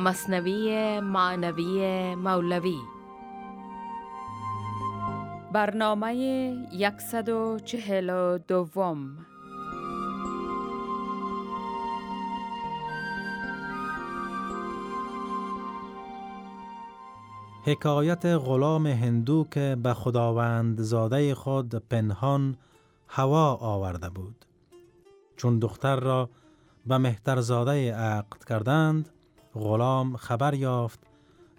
مصنوی معنوی مولوی. برنامه یکصد و چهل و دوم. حکایت غلام هندو که به خداوند زاده خود پنهان هوا آورده بود. چون دختر را به مهترزاده عقد کردند غلام خبر یافت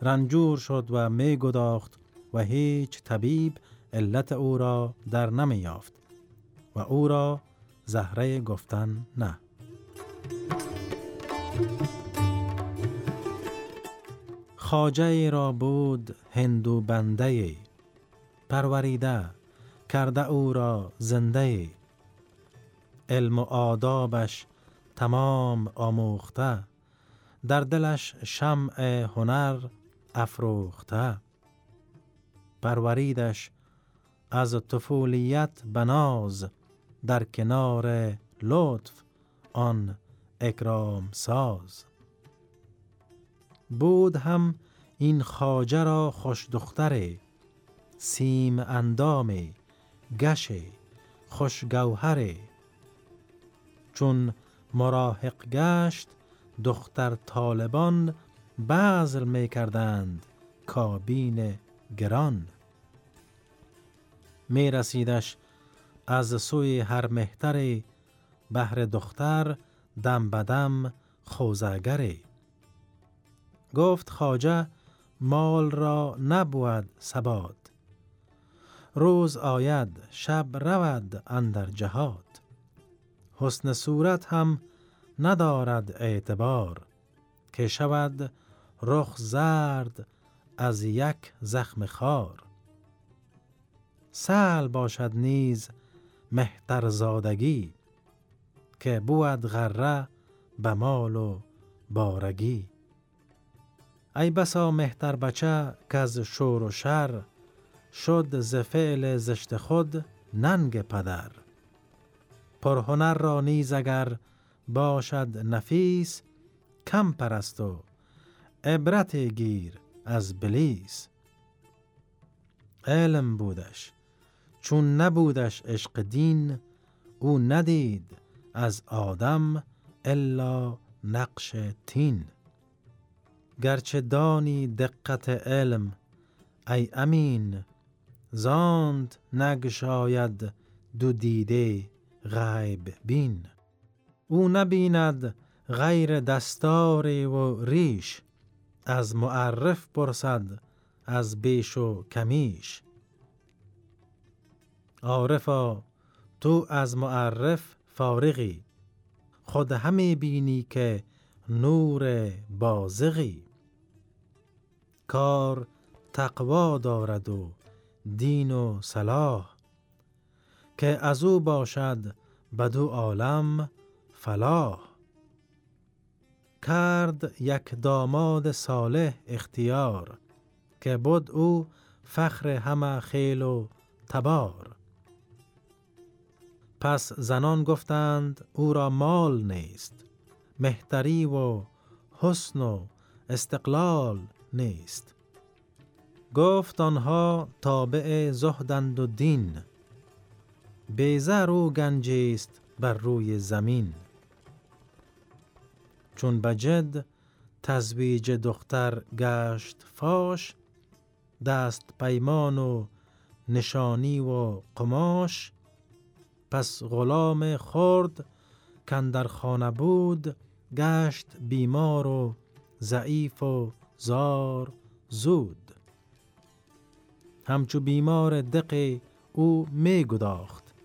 رنجور شد و می گداخت و هیچ طبیب علت او را در نمی یافت و او را زهره گفتن نه. خاجه را بود هندو بنده پروریده کرده او را زنده علم و آدابش تمام آموخته در دلش شمع هنر افروخته. پروریدش از طفولیت بناز در کنار لطف آن اکرام ساز. بود هم این خاجه را خوش دختره سیم اندام گشه خوش گوهره چون مراهق گشت دختر طالبان بزل می کردند کابین گران. می رسیدش از سوی هر مهتر بهر دختر دم بدم خوزگره گفت خاجه مال را نبود سباد روز آید شب رود اندر جهاد حسن صورت هم ندارد اعتبار که شود رخ زرد از یک زخم خار. سهل باشد نیز مهتر زادگی که بود غره به مال و بارگی. ای بسا مهتر بچه که از شور و شر شد ز فعل زشت خود ننگ پدر. پرهنر را نیز اگر باشد نفیس کم پرست و عبرت گیر از بلیس. علم بودش چون نبودش عشق دین او ندید از آدم الا نقش تین. گرچه دانی دقت علم ای امین زاند نگشاید دو دیده غیب بین. او نبیند غیر دستار و ریش از معرف پرسد از بیش و کمیش. عارفا تو از معرف فارغی خود همی بینی که نور بازغی. کار تقوا دارد و دین و صلاح که از او باشد بدو عالم فلاح. کرد یک داماد صالح اختیار که بود او فخر همه خیل و تبار. پس زنان گفتند او را مال نیست مهتری و حسن و استقلال نیست. گفت آنها تابع زهدند و دین بیزر و گنجی است بر روی زمین. چون بجد تزویج دختر گشت فاش دست پیمان و نشانی و قماش. پس غلام خرد کندر خانه بود گشت بیمار و ضعیف و زار زود. همچو بیمار دق او می گداخت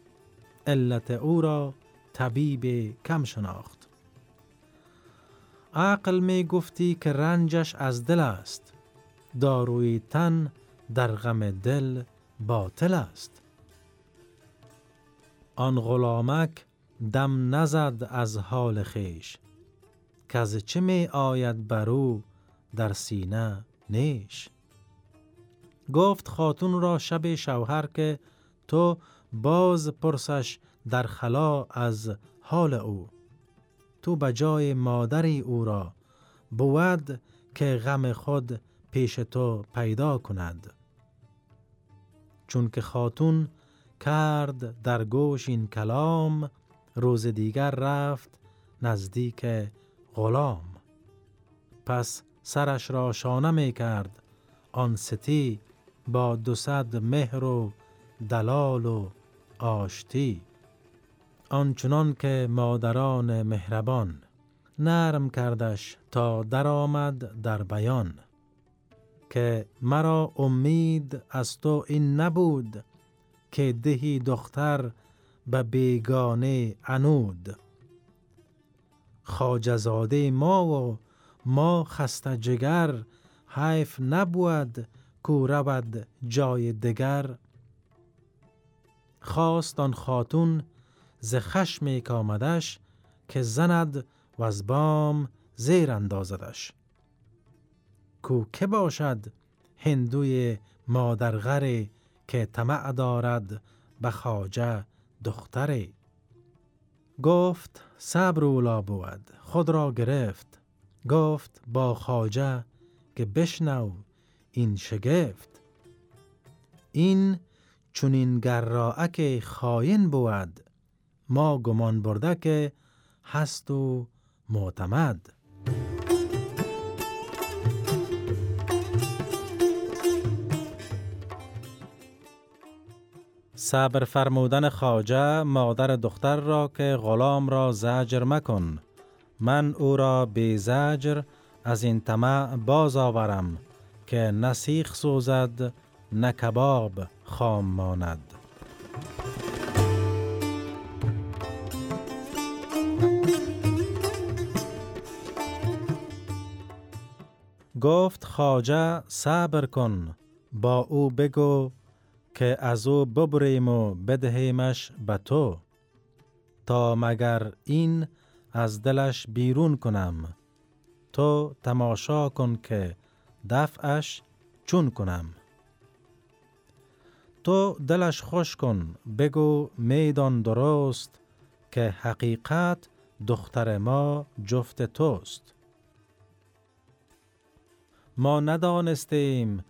علت او را طبیب کم شناخت. عقل می گفتی که رنجش از دل است. داروی تن در غم دل باطل است. آن غلامک دم نزد از حال خیش که از چه می آید برو در سینه نیش؟ گفت خاتون را شب شوهر که تو باز پرسش در خلا از حال او. تو بجای مادری او را بود که غم خود پیش تو پیدا کند. چون که خاتون کرد در گوش این کلام روز دیگر رفت نزدیک غلام. پس سرش را شانه می کرد آن ستی با دوصد مهر و دلال و آشتی. آنچنان که مادران مهربان نرم کردش تا درآمد در بیان که مرا امید از تو این نبود که دهی دختر به بیگانه انود. خاجزاده ما و ما خسته جگر حیف نبود کو رود جای دگر. خواست آن خاتون ز خشم آمدش که زند و از بام زیر اندازدش. کو که باشد هندوی مادرغری که طمع دارد به خاجه دختری گفت صبر اولا بود خود را گرفت. گفت با خاجه که بشنو این شگفت. این چونین گراعک خاین بود ما گمان برده که هست و معتمد. صبر فرمودن خاجه مادر دختر را که غلام را زجر مکن. من او را بی زجر از این طمع باز آورم که نسیخ سوزد نه کباب خام ماند. گفت خاجه صبر کن. با او بگو که از او ببریم و بدهیمش به تو. تا مگر این از دلش بیرون کنم؟ تو تماشا کن که دفعش چون کنم. تو دلش خوش کن بگو میدان درست که حقیقت دختر ما جفت توست. ما ندانستیم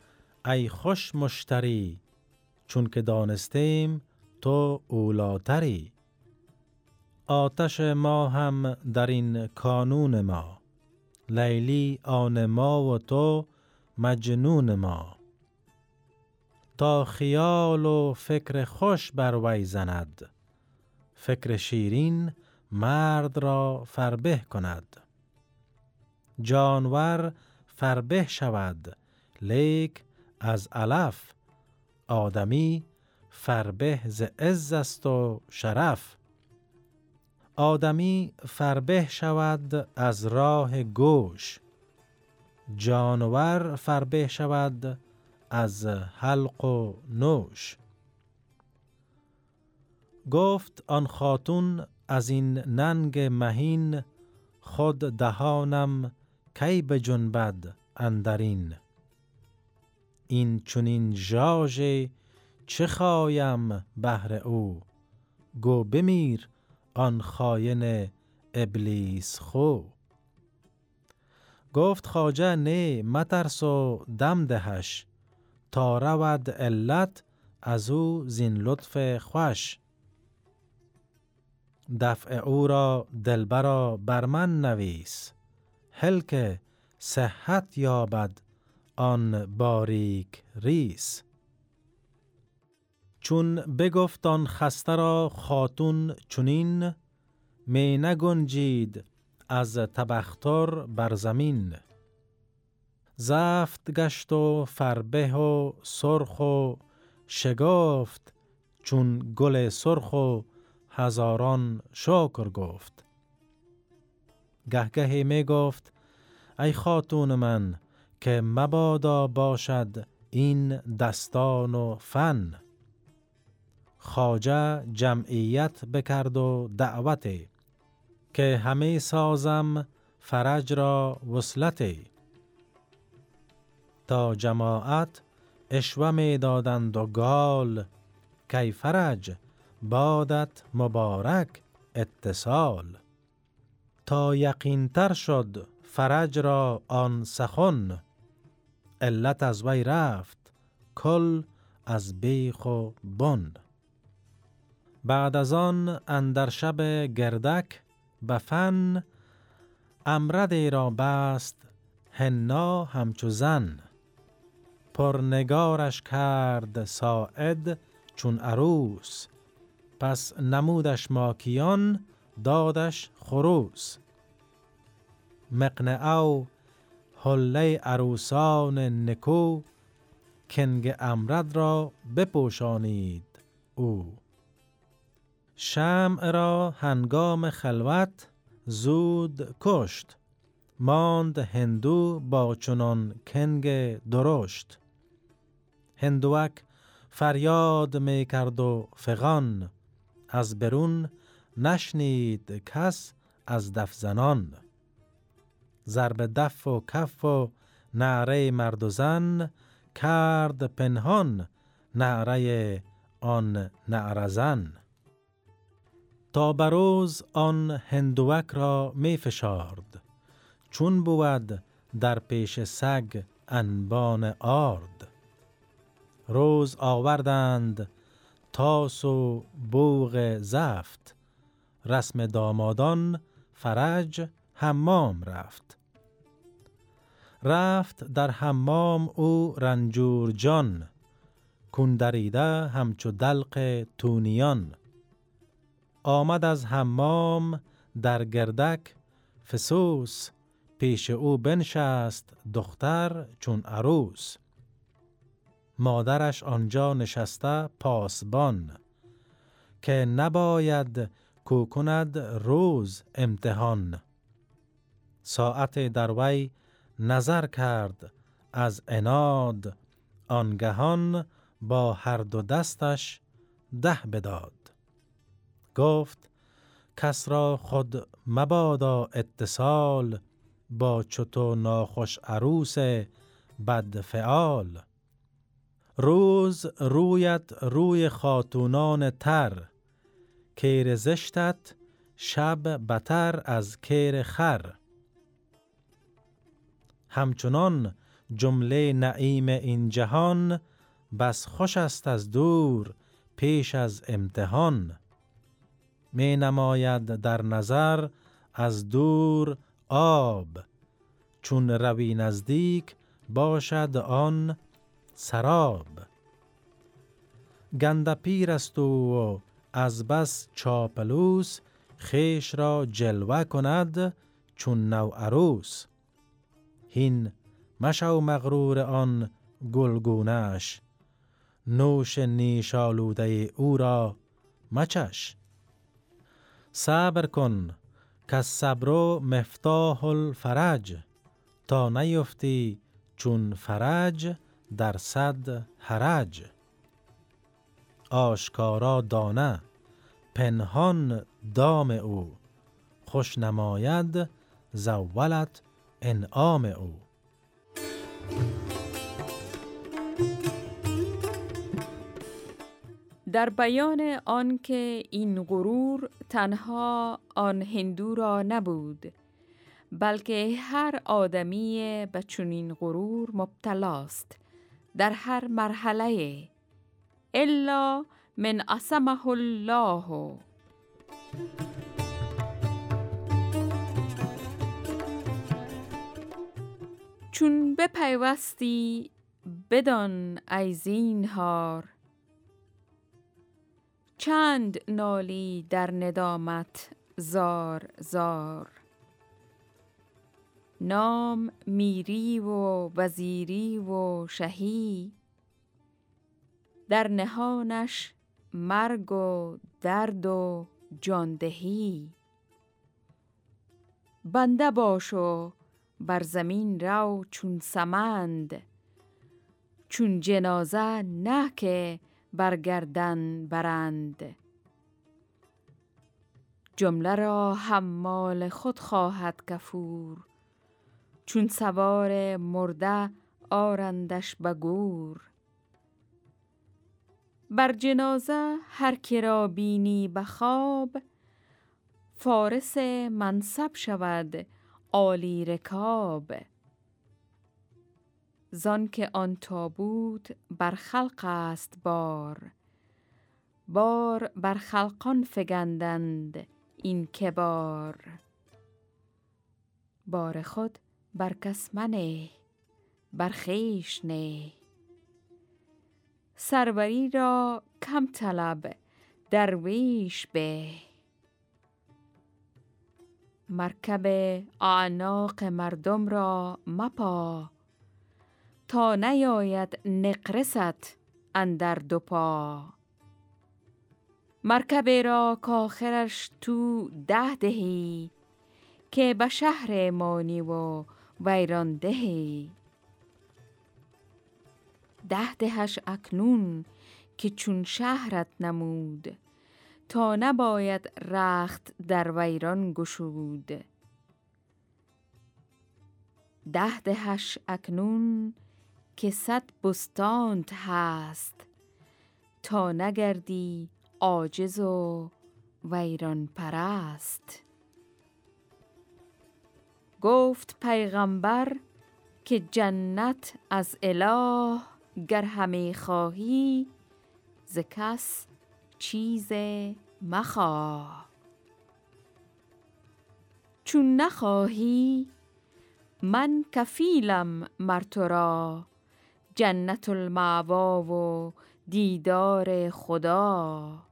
ای خوش مشتری چون که دانستیم تو اولاتری آتش ما هم در این کانون ما لیلی آن ما و تو مجنون ما. تا خیال و فکر خوش بر وی زند فکر شیرین مرد را فربه کند. جانور فربه شود. لیک از علف. آدمی فربه ز عز است و شرف. آدمی فربه شود از راه گوش. جانور فربه شود از حلق و نوش. گفت آن خاتون از این ننگ مهین خود دهانم کی به جنبد اندرین؟ این چونین ژاژ چه خایم بهر او؟ گو بمیر آن خاین ابلیس خو. گفت خاجه نه مترس و دم دهش تا رود علت از او زین لطف خوش. دفع او را دلبرا بر من نویس. هل که صحت یابد آن باریک ریس. چون بگفت آن خسته را خاتون چونین می نگنجید از تبختر بر زمین. زفت گشت و فربه و سرخ و شگافت چون گل سرخ و هزاران شکر گفت. گهگهی می گفت ای خاتون من که مبادا باشد این دستان و فن. خاجه جمعیت بکرد و دعوت که همه سازم فرج را وصلت تا جماعت اشوه می دادند و گال کی فرج بادت مبارک اتصال. تا یقین تر شد فرج را آن سخن. علت از وی رفت کل از بیخ و بن. بعد از آن اندر شب گردک به فن امردی را بست هنا همچو زن. نگارش کرد ساعد چون عروس پس نمودش ماکیان دادش خروس. او حله عروسان نکو کنگ امرد را بپوشانید او. شمع را هنگام خلوت زود کشت ماند هندو با چنان کنگ درشت. هندوک فریاد می کرد و فغان از برون نشنید کس از دف زنان. ضرب دف و کف و نعره مرد و زن کرد پنهان نعره آن نعرزن تا بروز آن هندوک را می فشارد چون بود در پیش سگ انبان آرد. روز آوردند تاس و بوغ زفت رسم دامادان فرج حمام رفت. رفت در حمام او رنجور جان کندریده همچو دلق تونیان. آمد از حمام در گردک فسوس پیش او بنشست دختر چون عروس. مادرش آنجا نشسته پاسبان که نباید کو کند روز امتحان. ساعت در وی نظر کرد از اناد آنگهان با هر دو دستش ده بداد. گفت کس را خود مبادا اتصال با چطو ناخوش عروس بد فعال. روز رویت روی خاتونان تر کیر زشتت شب بتر از کیر خر. همچنان جمله نعیم این جهان بس خوش است از دور پیش از امتحان. می نماید در نظر از دور آب چون روی نزدیک باشد آن سراب. گنده پیر است و از بس چاپلوس خیش را جلوه کند چون نو عروس. هین مشو مغرور آن گلگونش نوش نیشالوده او را مچش. صبر کن که صبر مفتاح الفرج تا نیفتی چون فرج در صد حرج. آشکارا دانه پنهان دام او. خوش نماید زولت انعام او. در بیان آنکه این غرور تنها آن هندو را نبود بلکه هر آدمی به چنین غرور مبتلاست. در هر مرحله الا من اسمه الله. چون بپیوستی بدان ای زینهار. چند نالی در ندامت زار زار. نام میری و وزیری و شهی در نهانش مرگ و درد و جاندهی. بنده باشو بر زمین رو چون سمند چون جنازه نه که برگردن برند. جمله را حمال خود خواهد کفور چون سوار مرده آرندش به گور بر جنازه هر که را بینی به خواب فارس منصب شود عالی رکاب. زان که آن تابوت بر خلق است بار بار بر خلقان فگندند این کبار بار خود بر کس منه بر خویش نه. سروری را کم طلب درویش به. مرکب اعناق مردم را مپا. تا نیاید نقرست اندر دو پا. مرکب را کاخرش تو ده دهی که به شهر مانی و ویران دهی. ده دهش اکنون که چون شهرت نمود تا نباید رخت در ویران گشود. ده دهش اکنون که صد بستانت هست تا نگردی عاجز و ویران پرست. گفت پیغمبر که جنت از اله گر همه خواهی ز کس چیز مخواه. چون نخواهی من کفیلم مر را جنت المعوا و دیدار خدا.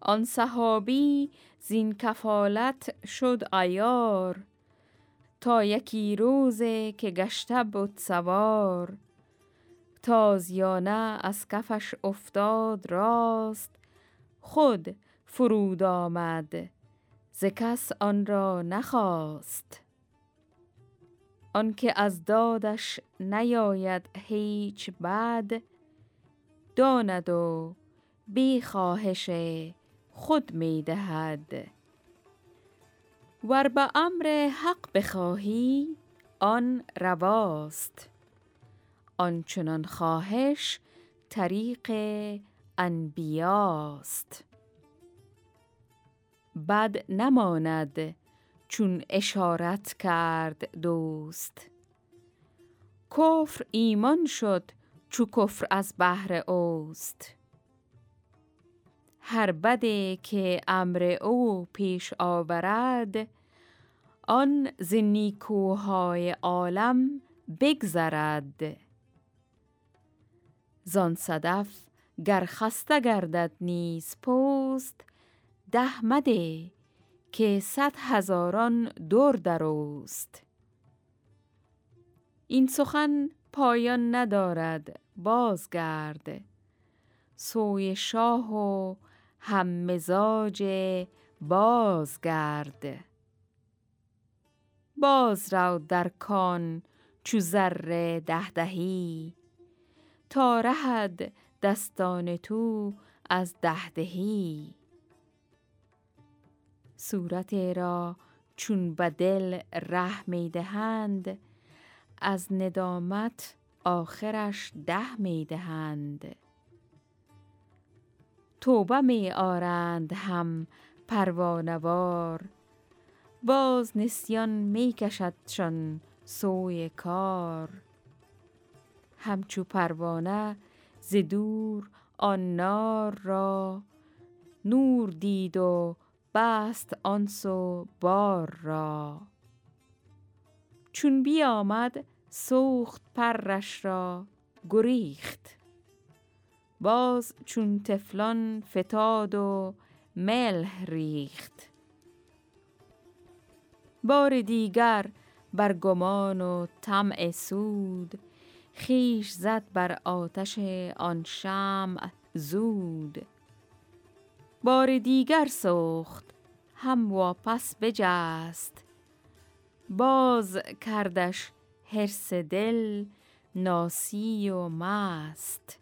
آن صحابی زین کفالت شد عیار تا یکی روزه که گشته بود سوار. تازیانه از کفش افتاد راست. خود فرود آمد ز کس آن را نخواست. آنکه از دادش نیاید هیچ بد داند و بی خواهش خود می دهد. ور به امر حق بخواهی آن رواست. آنچنان خواهش طریق انبیاست. بد نماند چون اشارت کرد دوست. کفر ایمان شد چو کفر از بهر اوست. هر بده که امر او پیش آورد آن ز نیکوهای عالم بگذرد. زان صدف گر خسته گردد نیز پوست ده مده که صد هزاران در در اوست این سخن پایان ندارد بازگرد. سوی شاه و هم مزاج بازگرد. باز رو در کان چو زر ده دهی تا رهد دستان تو از ده دهی. صورت را چون به دل ره می دهند از ندامت آخرش ده می دهند. توبه می آرند هم پروانوار باز نسیان می کشدشان سوی کار. همچو پروانه ز دور آن نار را نور دید و بست آن سو بار را. چون بیامد سوخت پرش را گریخت. باز چون تفلان فتاد و ملح ریخت. بار دیگر بر گمان و طمع سود خیش زد بر آتش آن شمع زود. بار دیگر سوخت هم واپس بجست. باز کردش حرس دل ناسی و مست.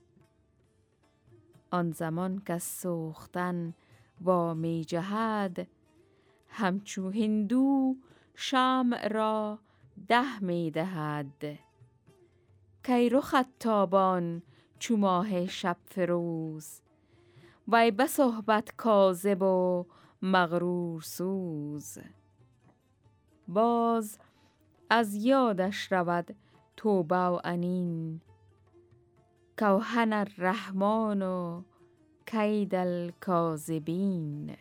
آن زمان که سوختن وا می جهد همچو هندو شمع را ده می دهد. کی رخت تابان چو ماه شب فروز. وی به صحبت کاذب و مغرور سوز. باز از یادش رود توبه و انین. کوهن الرحمن و کید الکاذبین.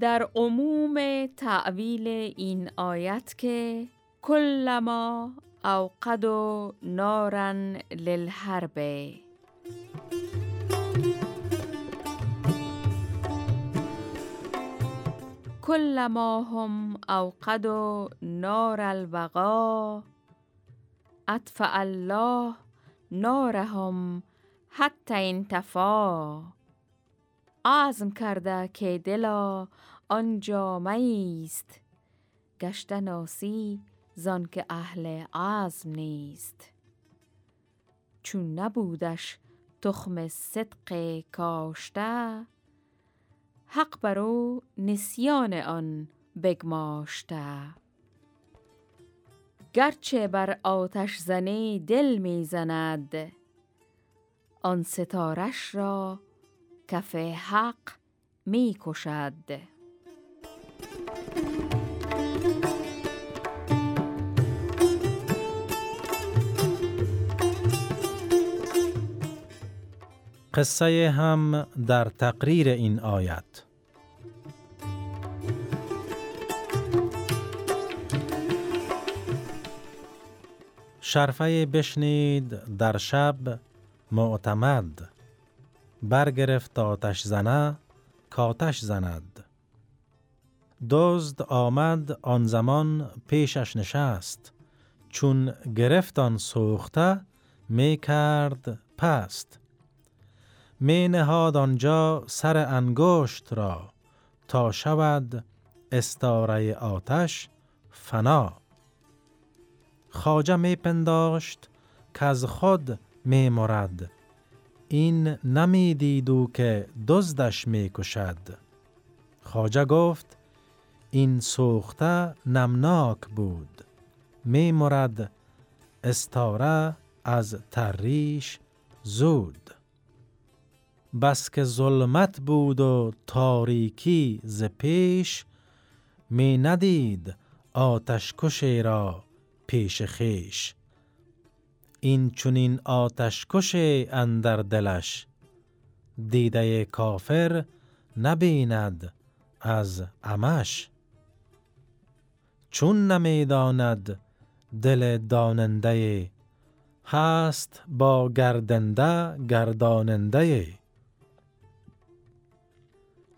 در عموم تعویل این آیت که کلما اوقد نارن للحرب. کلما هم اوقد نار الوقا اطفع الله نارهم حتی انتفا. عزم کرده که دلا آنجا میست گشته ناسی زان که اهل عزم نیست. چون نبودش تخم صدق کاشته حق برو نسیان آن بگماشته. گرچه بر آتش زنی دل می‌زند آن ستارش را کف حق می کشد قصه هم در تقریر این آیت. شرفه بشنید در شب معتمد. برگرفت آتش زنه کاتش زند. دزد آمد آن زمان پیشش نشست چون گرفتان سوخته می کرد پست. می نهاد آنجا سر انگشت را تا شود استاره آتش فنا. خاجه می پنداشت که از خود می مرد. این نمی دیدو که دزدش می کشد خاجه گفت این سوخته نمناک بود. می مرد استاره از تریش زود. بس که ظلمت بود و تاریکی ز پیش می ندید آتش را پیش خیش. این چونین آتش کشی اندر دلش. دیده کافر نبیند از امش چون نمی‌داند دل داننده هست با گردنده گرداننده.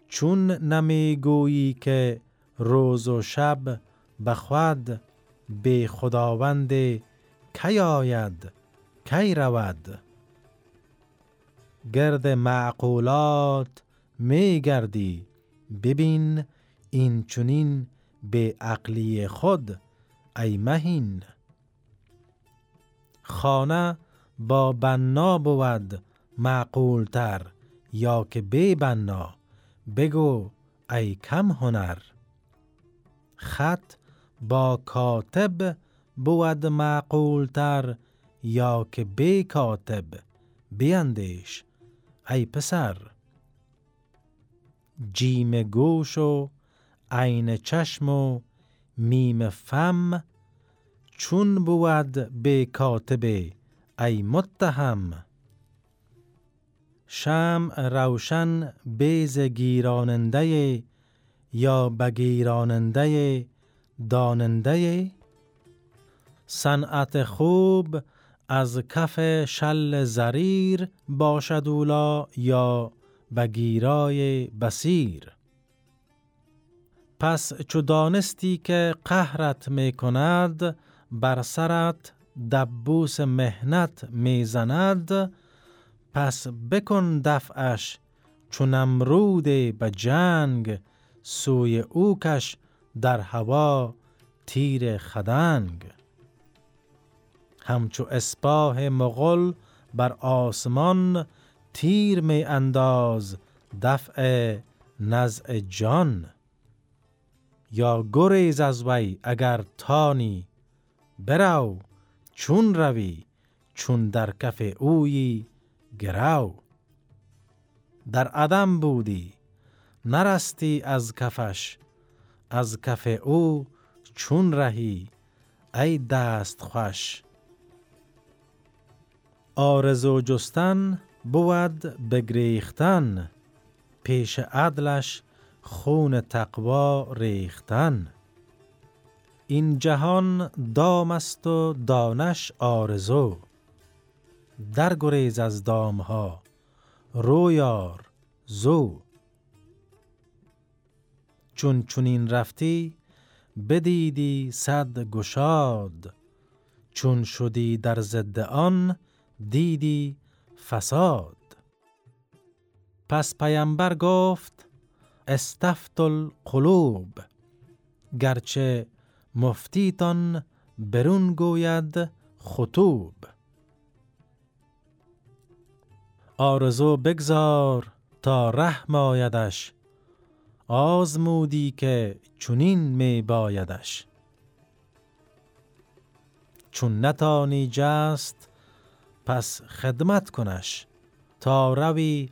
چون نمی‌گویی که روز و شب بخود به خداوند کی آید؟ کی رود؟ گرد معقولات می گردی. ببین این چونین به عقلی خود ای مهین. خانه با بنا بود معقول تر یا که بی بنا. بگو ای کم هنر. خط با کاتب بود معقول تر یا که بی کاتب بیندیش ای پسر. جیم گوش و عین چشم و میم فم چون بود به کاتب ای متهم. شم روشن بیز گیراننده یا بگیراننده داننده؟ صنعت خوب از کف شل زریر باشد اولا یا بگیرای بسیر پس چو دانستی که قهرت می کند بر سرت دبوس مهنت می زند. پس بکن دفعش چو نمرود به جنگ سوی او کش در هوا تیر خدنگ. همچو اسپاه مغل بر آسمان تیر می انداز دفع نزع جان. یا گریز از وی اگر تانی برو چون روی چون در کف اوی گراو. در عدم بودی نرستی از کفش از کف او چون رهی ای دست خوش. آرزو جستن بود بگریختن پیش عدلش خون تقوا ریختن. این جهان دام است و دانش آرزو در گریز از دامها رویار زو. چون چونین رفتی بدیدی صد گشاد چون شدی در ضد آن دیدی فساد. پس پیامبر گفت استفت القلوب. گرچه مفتیتان برون گوید خطوب. آرزو بگذار تا رحم آیدش. آزمودی که چونین می بایدش. چون نتانی جست پس خدمت کنش تا روی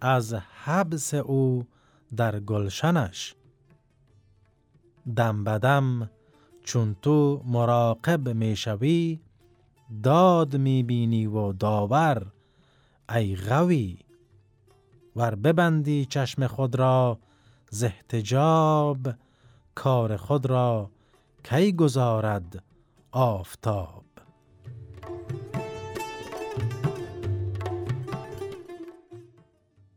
از حبس او در گلشنش. دم بدم چون تو مراقب می شوی داد می بینی و داور ای غوی. ور ببندی چشم خود را زهتجاب کار خود را کی گذارد آفتاب؟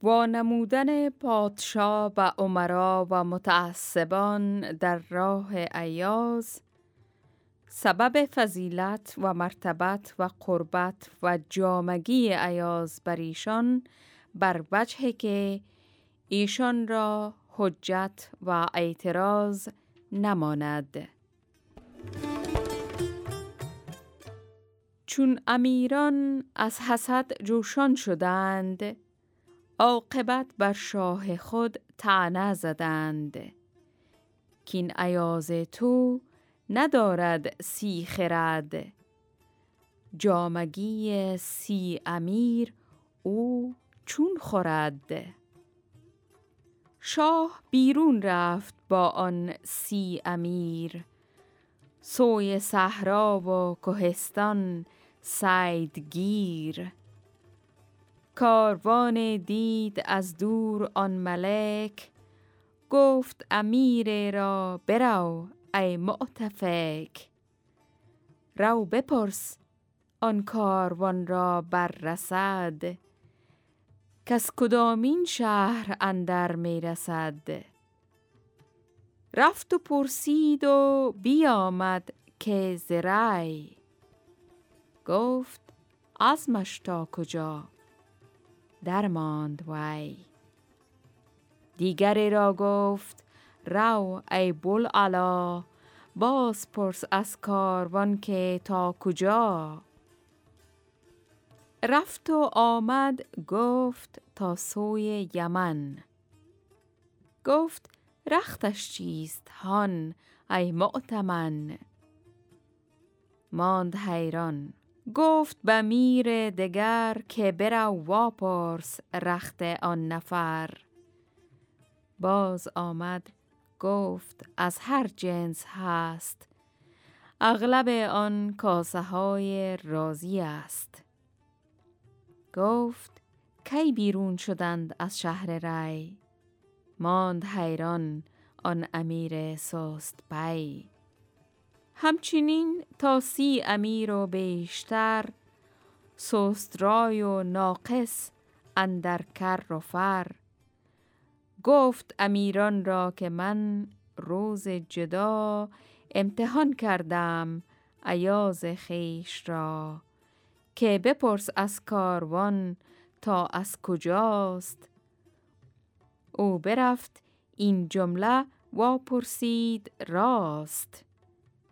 نمودن پادشاه و عمرا و متعصبان در راه ایاز سبب فضیلت و مرتبت و قربت و جامگی ایاز بر ایشان بر وجه که ایشان را حجت و اعتراض نماند. چون امیران از حسد جوشان شدند عاقبت بر شاه خود تعنه زدند. کین ایاز تو ندارد سی خرد جامگی سی امیر او چون خورد. شاه بیرون رفت با آن سی امیر. سوی صحرا و کوهستان سیدگیر. کاروان دید از دور آن ملک گفت امیر را برو ای معتفک. رو بپرس آن کاروان را بررسد. کس کدامین شهر اندر می رسد؟ رفت و پرسید و بیامد که زرای گفت ازمش تا کجا؟ درماند. وی دیگری را گفت رو ای بول علا باز پرس از کاروان که تا کجا؟ رفت و آمد گفت تا سوی یمن. گفت رختش چیست هان ای معتمن ماند حیران. گفت به میر دگر که برو واپرس رخت آن نفر. باز آمد گفت از هر جنس هست اغلب آن کاسه های رازی است. گفت کی بیرون شدند از شهر رای؟ ماند حیران آن امیر سست پی. همچنین تا سی امیر و بیشتر سست رای و ناقص اندر کر و فر. گفت امیران را که من روز جدا امتحان کردم ایاز خیش را که بپرس از کاروان تا از کجاست. او برفت این جمله و پرسید راست.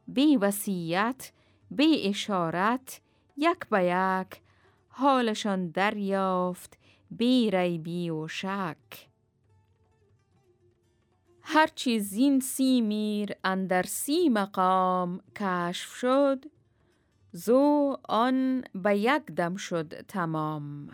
بی وسیعت بی اشارت یک به یک حالشان دریافت بی ریبی و شک. هر چیز این سی میر اندر سی مقام کشف شد زو آن به یک دم شد تمام.